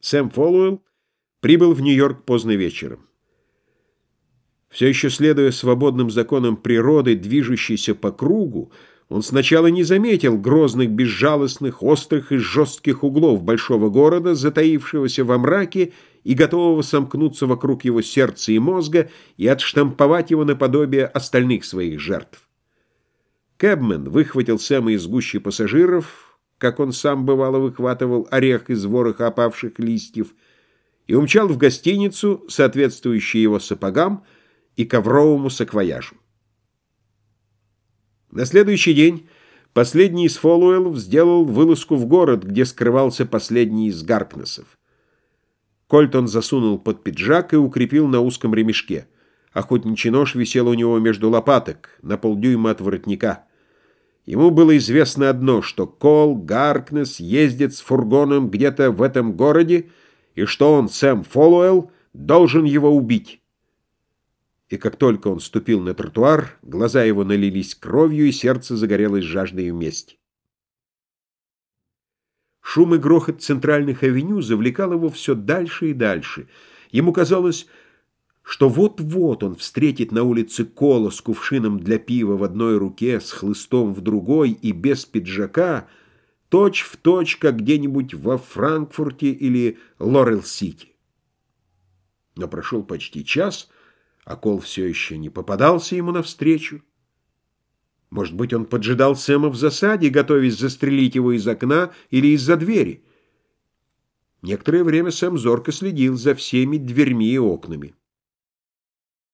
Сэм Фолуэлл прибыл в Нью-Йорк поздно вечером. Все еще следуя свободным законам природы, движущейся по кругу, он сначала не заметил грозных, безжалостных, острых и жестких углов большого города, затаившегося во мраке и готового сомкнуться вокруг его сердца и мозга и отштамповать его наподобие остальных своих жертв. Кэбмен выхватил Сэма из гущи пассажиров, как он сам бывало выхватывал орех из вороха опавших листьев, и умчал в гостиницу, соответствующую его сапогам и ковровому саквояжу. На следующий день последний из Фолуэллов сделал вылазку в город, где скрывался последний из Гаркнесов. Кольт он засунул под пиджак и укрепил на узком ремешке. Охотничий нож висел у него между лопаток, на полдюйма от воротника. Ему было известно одно, что Кол Гаркнес ездит с фургоном где-то в этом городе, и что он, Сэм Фолуэлл, должен его убить. И как только он ступил на тротуар, глаза его налились кровью, и сердце загорелось жаждой мести. Шум и грохот центральных авеню завлекал его все дальше и дальше. Ему казалось, что вот-вот он встретит на улице Кола с кувшином для пива в одной руке, с хлыстом в другой и без пиджака, точь в точь, как где-нибудь во Франкфурте или Лорел-Сити. Но прошел почти час, а Кол все еще не попадался ему навстречу. Может быть, он поджидал Сэма в засаде, готовясь застрелить его из окна или из-за двери. Некоторое время Сэм зорко следил за всеми дверьми и окнами.